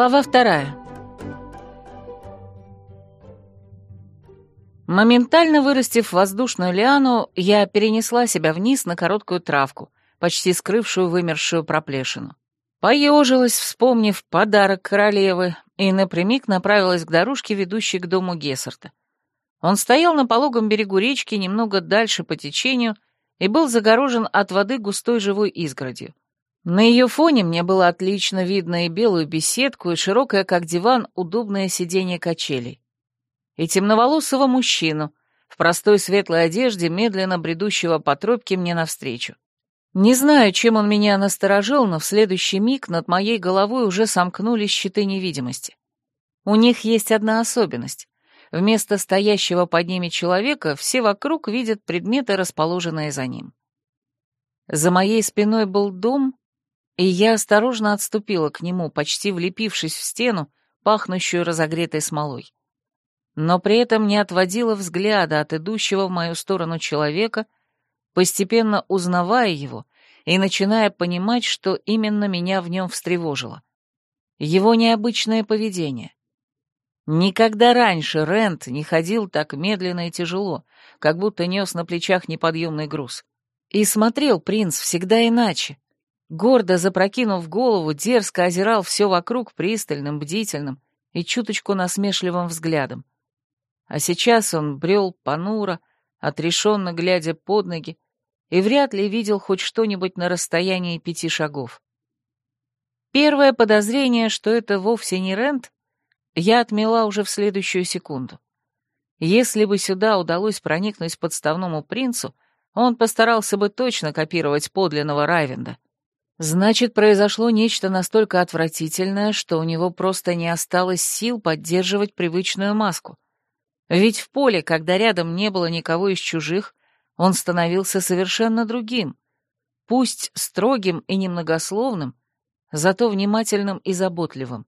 Глава вторая. Моментально вырастив воздушную лиану, я перенесла себя вниз на короткую травку, почти скрывшую вымершую проплешину. Поежилась, вспомнив подарок королевы, и напрямик направилась к дорожке, ведущей к дому Гессерта. Он стоял на пологом берегу речки, немного дальше по течению, и был загорожен от воды густой живой изгородью. На ее фоне мне было отлично видно и белую беседку, и широкое, как диван, удобное сиденье качелей. И темноволосого мужчину в простой светлой одежде, медленно бредущего по тропке мне навстречу. Не знаю, чем он меня насторожил, но в следующий миг над моей головой уже сомкнулись щиты невидимости. У них есть одна особенность. Вместо стоящего под ними человека все вокруг видят предметы, расположенные за ним. За моей спиной был дом, и я осторожно отступила к нему, почти влепившись в стену, пахнущую разогретой смолой. Но при этом не отводила взгляда от идущего в мою сторону человека, постепенно узнавая его и начиная понимать, что именно меня в нем встревожило. Его необычное поведение. Никогда раньше Рент не ходил так медленно и тяжело, как будто нес на плечах неподъемный груз. И смотрел принц всегда иначе, гордо запрокинув голову, дерзко озирал все вокруг пристальным, бдительным и чуточку насмешливым взглядом. А сейчас он брел понуро, отрешенно глядя под ноги, и вряд ли видел хоть что-нибудь на расстоянии пяти шагов. Первое подозрение, что это вовсе не Рент, я отмела уже в следующую секунду. Если бы сюда удалось проникнуть подставному принцу, он постарался бы точно копировать подлинного Райвенда — Значит, произошло нечто настолько отвратительное, что у него просто не осталось сил поддерживать привычную маску. Ведь в поле, когда рядом не было никого из чужих, он становился совершенно другим, пусть строгим и немногословным, зато внимательным и заботливым.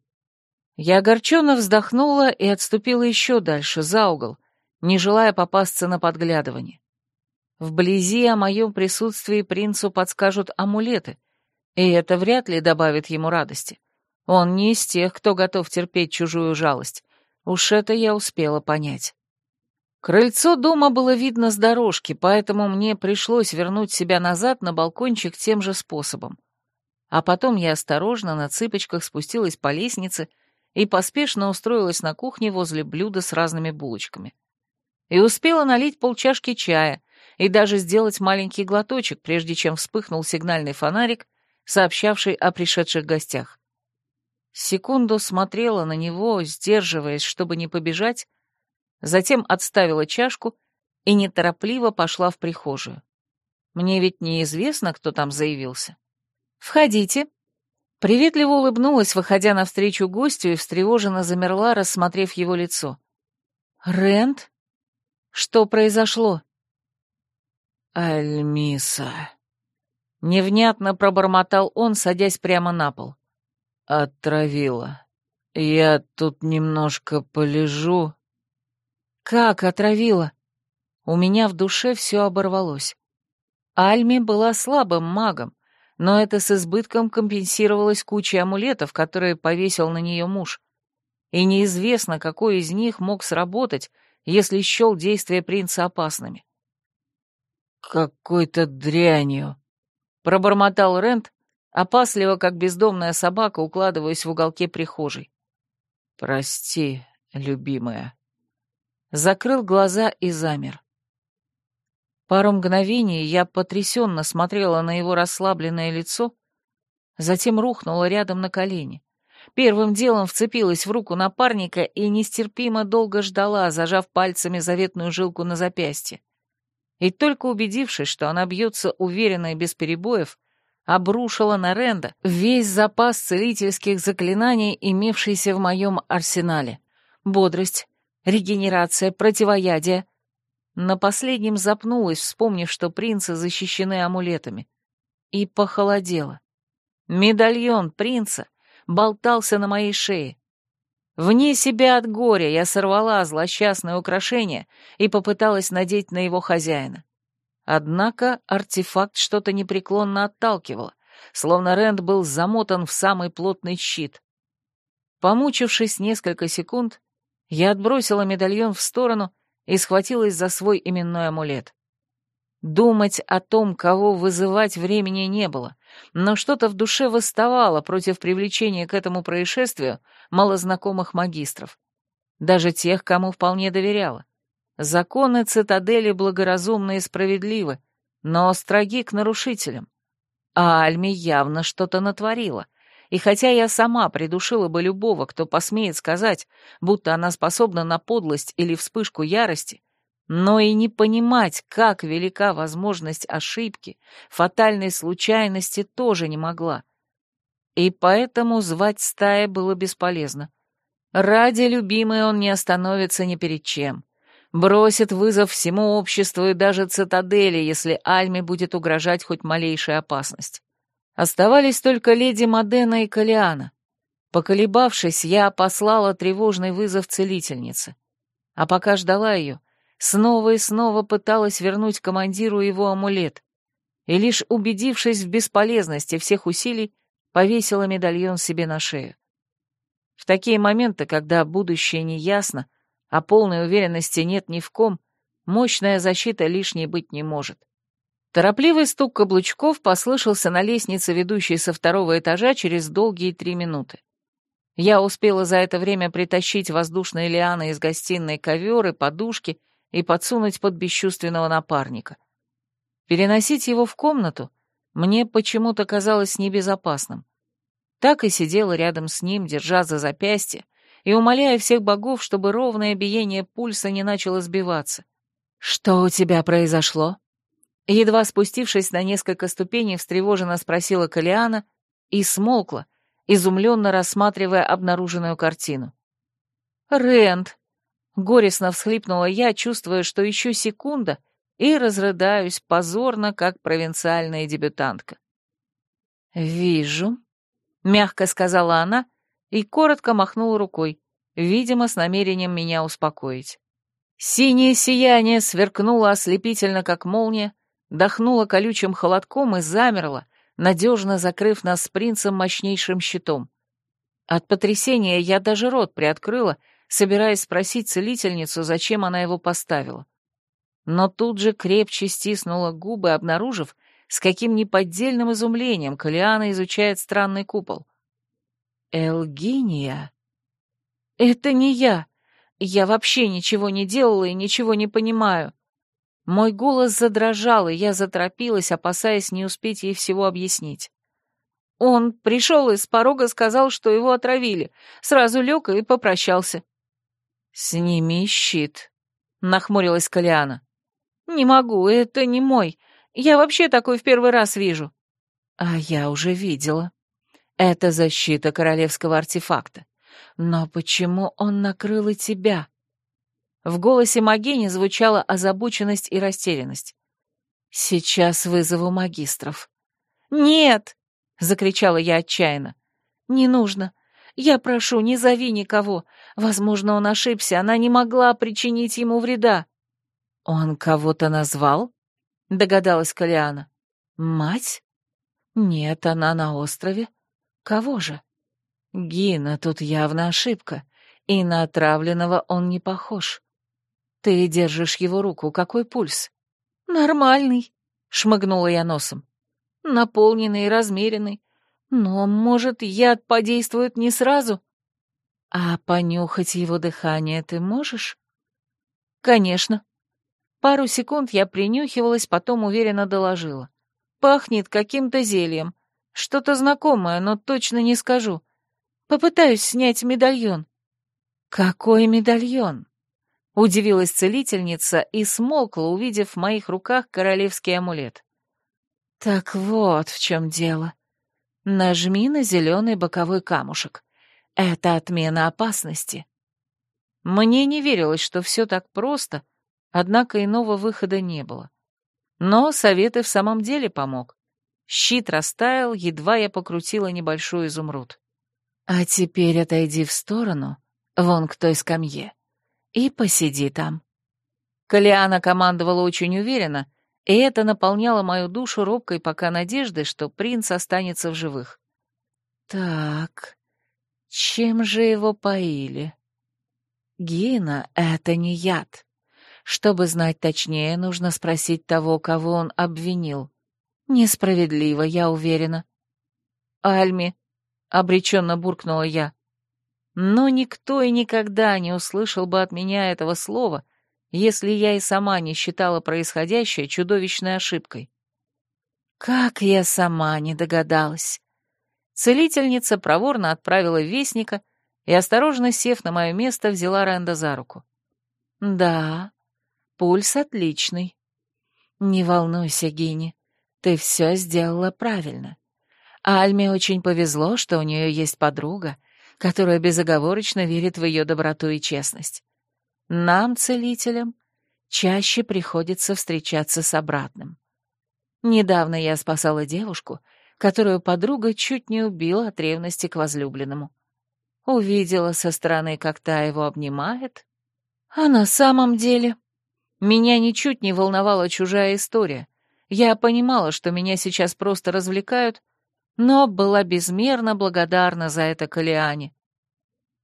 Я огорченно вздохнула и отступила еще дальше, за угол, не желая попасться на подглядывание. Вблизи о моем присутствии принцу подскажут амулеты — и это вряд ли добавит ему радости. Он не из тех, кто готов терпеть чужую жалость. Уж это я успела понять. Крыльцо дома было видно с дорожки, поэтому мне пришлось вернуть себя назад на балкончик тем же способом. А потом я осторожно на цыпочках спустилась по лестнице и поспешно устроилась на кухне возле блюда с разными булочками. И успела налить полчашки чая и даже сделать маленький глоточек, прежде чем вспыхнул сигнальный фонарик, сообщавший о пришедших гостях. Секунду смотрела на него, сдерживаясь, чтобы не побежать, затем отставила чашку и неторопливо пошла в прихожую. Мне ведь неизвестно, кто там заявился. «Входите». Приветливо улыбнулась, выходя навстречу гостю, и встревоженно замерла, рассмотрев его лицо. «Рент? Что произошло?» «Альмиса», Невнятно пробормотал он, садясь прямо на пол. «Отравила. Я тут немножко полежу». «Как отравила?» У меня в душе все оборвалось. Альми была слабым магом, но это с избытком компенсировалось кучей амулетов, которые повесил на нее муж. И неизвестно, какой из них мог сработать, если счел действия принца опасными. «Какой-то дрянью», Пробормотал Рент, опасливо, как бездомная собака, укладываясь в уголке прихожей. «Прости, любимая». Закрыл глаза и замер. Пару мгновений я потрясенно смотрела на его расслабленное лицо, затем рухнула рядом на колени. Первым делом вцепилась в руку напарника и нестерпимо долго ждала, зажав пальцами заветную жилку на запястье и только убедившись, что она бьется уверенно и без перебоев, обрушила на Ренда весь запас целительских заклинаний, имевшийся в моем арсенале. Бодрость, регенерация, противоядие. На последнем запнулась, вспомнив, что принцы защищены амулетами. И похолодело. Медальон принца болтался на моей шее. Вне себя от горя я сорвала злосчастное украшение и попыталась надеть на его хозяина. Однако артефакт что-то непреклонно отталкивал, словно Рэнд был замотан в самый плотный щит. Помучившись несколько секунд, я отбросила медальон в сторону и схватилась за свой именной амулет. Думать о том, кого вызывать, времени не было, но что-то в душе восставало против привлечения к этому происшествию малознакомых магистров. Даже тех, кому вполне доверяла. Законы цитадели благоразумны и справедливы, но строги к нарушителям. А Альми явно что-то натворила, и хотя я сама придушила бы любого, кто посмеет сказать, будто она способна на подлость или вспышку ярости, но и не понимать, как велика возможность ошибки, фатальной случайности тоже не могла. И поэтому звать стая было бесполезно. Ради любимой он не остановится ни перед чем. Бросит вызов всему обществу и даже цитадели, если Альме будет угрожать хоть малейшая опасность. Оставались только леди Мадена и Калиана. Поколебавшись, я послала тревожный вызов целительнице. А пока ждала ее — снова и снова пыталась вернуть командиру его амулет, и лишь убедившись в бесполезности всех усилий, повесила медальон себе на шею. В такие моменты, когда будущее не ясно, а полной уверенности нет ни в ком, мощная защита лишней быть не может. Торопливый стук каблучков послышался на лестнице, ведущей со второго этажа, через долгие три минуты. Я успела за это время притащить воздушные лианы из гостиной ковер и подушки — и подсунуть под бесчувственного напарника. Переносить его в комнату мне почему-то казалось небезопасным. Так и сидела рядом с ним, держа за запястье и умоляя всех богов, чтобы ровное биение пульса не начало сбиваться. «Что у тебя произошло?» Едва спустившись на несколько ступеней, встревоженно спросила Калиана и смолкла, изумленно рассматривая обнаруженную картину. Рент. Горестно всхлипнула я, чувствуя, что еще секунда, и разрыдаюсь позорно, как провинциальная дебютантка. «Вижу», — мягко сказала она и коротко махнула рукой, видимо, с намерением меня успокоить. Синее сияние сверкнуло ослепительно, как молния, дохнуло колючим холодком и замерло, надежно закрыв нас с принцем мощнейшим щитом. От потрясения я даже рот приоткрыла — собираясь спросить целительницу, зачем она его поставила. Но тут же крепче стиснула губы, обнаружив, с каким неподдельным изумлением Калиана изучает странный купол. «Элгиния?» «Это не я. Я вообще ничего не делала и ничего не понимаю». Мой голос задрожал, и я заторопилась, опасаясь не успеть ей всего объяснить. Он пришел из порога сказал, что его отравили, сразу лег и попрощался. «Сними щит», — нахмурилась Калиана. «Не могу, это не мой. Я вообще такой в первый раз вижу». «А я уже видела. Это защита королевского артефакта. Но почему он накрыл и тебя?» В голосе Магини звучала озабоченность и растерянность. «Сейчас вызову магистров». «Нет!» — закричала я отчаянно. «Не нужно. Я прошу, не зови никого. Возможно, он ошибся, она не могла причинить ему вреда». «Он кого-то назвал?» — догадалась Калиана. «Мать? Нет, она на острове. Кого же?» «Гина, тут явно ошибка, и на отравленного он не похож. Ты держишь его руку, какой пульс?» «Нормальный», — шмыгнула я носом. «Наполненный и размеренный. Но, может, яд подействует не сразу? А понюхать его дыхание ты можешь? Конечно. Пару секунд я принюхивалась, потом уверенно доложила. Пахнет каким-то зельем. Что-то знакомое, но точно не скажу. Попытаюсь снять медальон. Какой медальон? Удивилась целительница и смолкла, увидев в моих руках королевский амулет. Так вот в чем дело. Нажми на зеленый боковой камушек. Это отмена опасности. Мне не верилось, что все так просто, однако иного выхода не было. Но совет и в самом деле помог. Щит растаял, едва я покрутила небольшой изумруд. «А теперь отойди в сторону, вон к той скамье, и посиди там». Калиана командовала очень уверенно, и это наполняло мою душу робкой пока надеждой, что принц останется в живых. Так, чем же его поили? Гина — это не яд. Чтобы знать точнее, нужно спросить того, кого он обвинил. Несправедливо, я уверена. Альми, — обреченно буркнула я. Но никто и никогда не услышал бы от меня этого слова, если я и сама не считала происходящее чудовищной ошибкой. Как я сама не догадалась. Целительница проворно отправила вестника и, осторожно сев на мое место, взяла Ренда за руку. «Да, пульс отличный. Не волнуйся, Гини, ты все сделала правильно. Альме очень повезло, что у нее есть подруга, которая безоговорочно верит в ее доброту и честность нам, целителям, чаще приходится встречаться с обратным. Недавно я спасала девушку, которую подруга чуть не убила от ревности к возлюбленному. Увидела со стороны, как та его обнимает. А на самом деле... Меня ничуть не волновала чужая история. Я понимала, что меня сейчас просто развлекают, но была безмерно благодарна за это Калиане.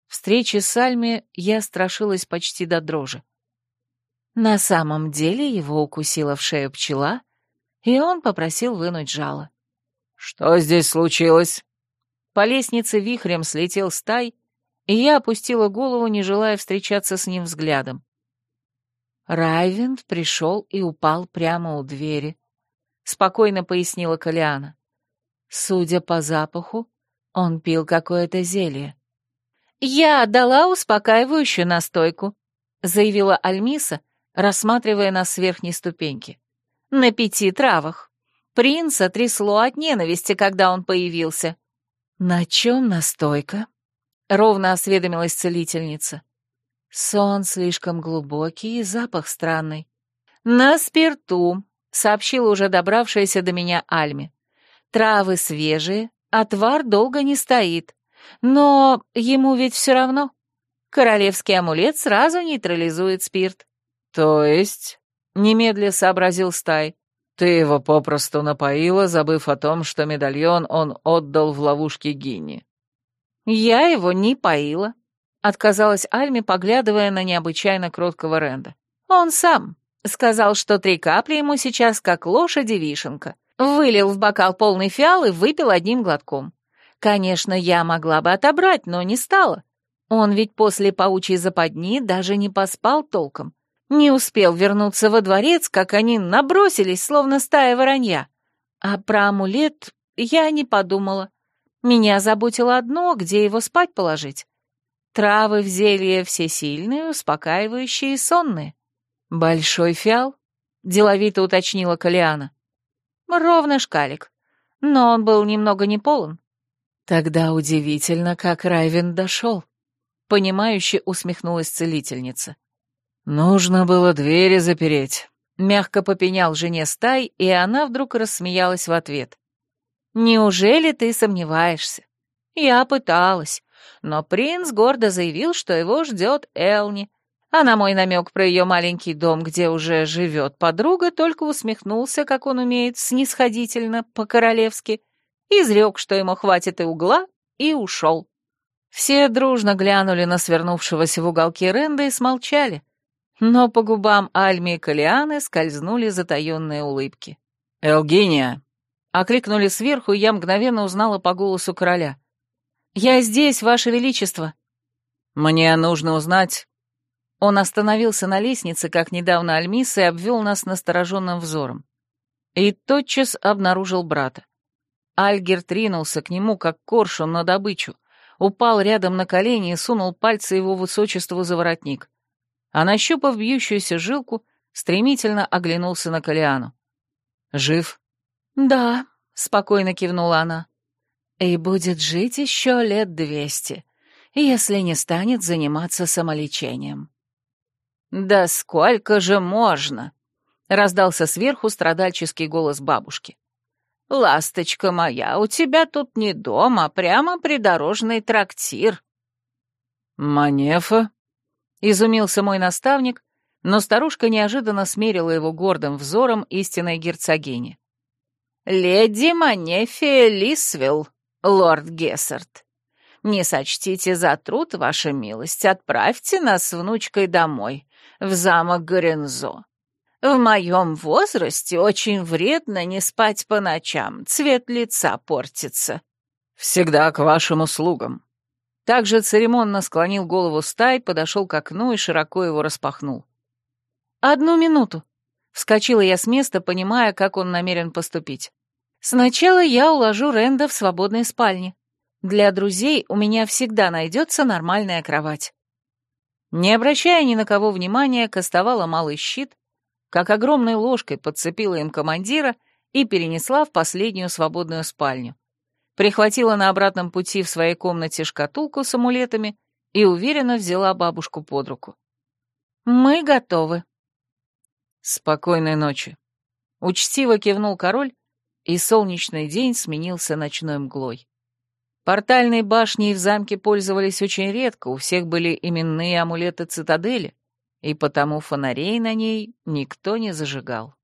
Встречи с Альми я страшилась почти до дрожи. На самом деле его укусила в шею пчела, и он попросил вынуть жало. «Что здесь случилось?» По лестнице вихрем слетел стай, и я опустила голову, не желая встречаться с ним взглядом. Райвинд пришел и упал прямо у двери. Спокойно пояснила Калиана. Судя по запаху, он пил какое-то зелье. «Я дала успокаивающую настойку», — заявила Альмиса, рассматривая нас с верхней ступеньки. «На пяти травах. Принца трясло от ненависти, когда он появился». «На чем настойка?» — ровно осведомилась целительница. «Сон слишком глубокий и запах странный». «На спирту», — сообщила уже добравшаяся до меня Альме. «Травы свежие, отвар долго не стоит. Но ему ведь все равно. Королевский амулет сразу нейтрализует спирт. То есть, немедля сообразил Стай, ты его попросту напоила, забыв о том, что медальон он отдал в ловушке Гини. Я его не поила, отказалась Альми, поглядывая на необычайно кроткого Ренда. Он сам сказал, что три капли ему сейчас как лошади вишенка. Вылил в бокал полный фиал и выпил одним глотком. Конечно, я могла бы отобрать, но не стала. Он ведь после паучьей западни даже не поспал толком. Не успел вернуться во дворец, как они набросились, словно стая воронья. А про амулет я не подумала. Меня заботило одно, где его спать положить. Травы в зелье все сильные, успокаивающие и сонные. «Большой фиал?» — деловито уточнила Калиана. «Ровно шкалик. Но он был немного неполон. Тогда удивительно, как Райвин дошел. Понимающе усмехнулась целительница. Нужно было двери запереть. Мягко попенял жене стай, и она вдруг рассмеялась в ответ. «Неужели ты сомневаешься?» «Я пыталась, но принц гордо заявил, что его ждет Элни, а на мой намек про ее маленький дом, где уже живет подруга, только усмехнулся, как он умеет, снисходительно, по-королевски, изрек, что ему хватит и угла, и ушел. Все дружно глянули на свернувшегося в уголке Ренда и смолчали. Но по губам Альми и Калианы скользнули затаённые улыбки. Элгения! окликнули сверху, и я мгновенно узнала по голосу короля. «Я здесь, Ваше Величество!» «Мне нужно узнать...» Он остановился на лестнице, как недавно Альмис, и обвел нас настороженным взором. И тотчас обнаружил брата. Альгер тринулся к нему, как коршун на добычу, упал рядом на колени и сунул пальцы его высочеству за воротник. А нащупав бьющуюся жилку, стремительно оглянулся на Калиану. «Жив?» «Да», — спокойно кивнула она. «И будет жить еще лет двести, если не станет заниматься самолечением». «Да сколько же можно?» — раздался сверху страдальческий голос бабушки. «Ласточка моя, у тебя тут не дом, а прямо придорожный трактир». «Манефа?» — изумился мой наставник, но старушка неожиданно смерила его гордым взором истинной герцогини. «Леди Манефия Лисвилл, лорд Гессерт, не сочтите за труд, ваша милость, отправьте нас с внучкой домой, в замок Горензо. В моем возрасте очень вредно не спать по ночам, цвет лица портится». «Всегда к вашим услугам». Также церемонно склонил голову стай, подошел к окну и широко его распахнул. «Одну минуту», — вскочила я с места, понимая, как он намерен поступить. «Сначала я уложу Ренда в свободной спальне. Для друзей у меня всегда найдется нормальная кровать». Не обращая ни на кого внимания, кастовала малый щит, как огромной ложкой подцепила им командира и перенесла в последнюю свободную спальню. Прихватила на обратном пути в своей комнате шкатулку с амулетами и уверенно взяла бабушку под руку. «Мы готовы». «Спокойной ночи», — учтиво кивнул король, и солнечный день сменился ночной мглой. Портальные башни в замке пользовались очень редко, у всех были именные амулеты цитадели, и потому фонарей на ней никто не зажигал.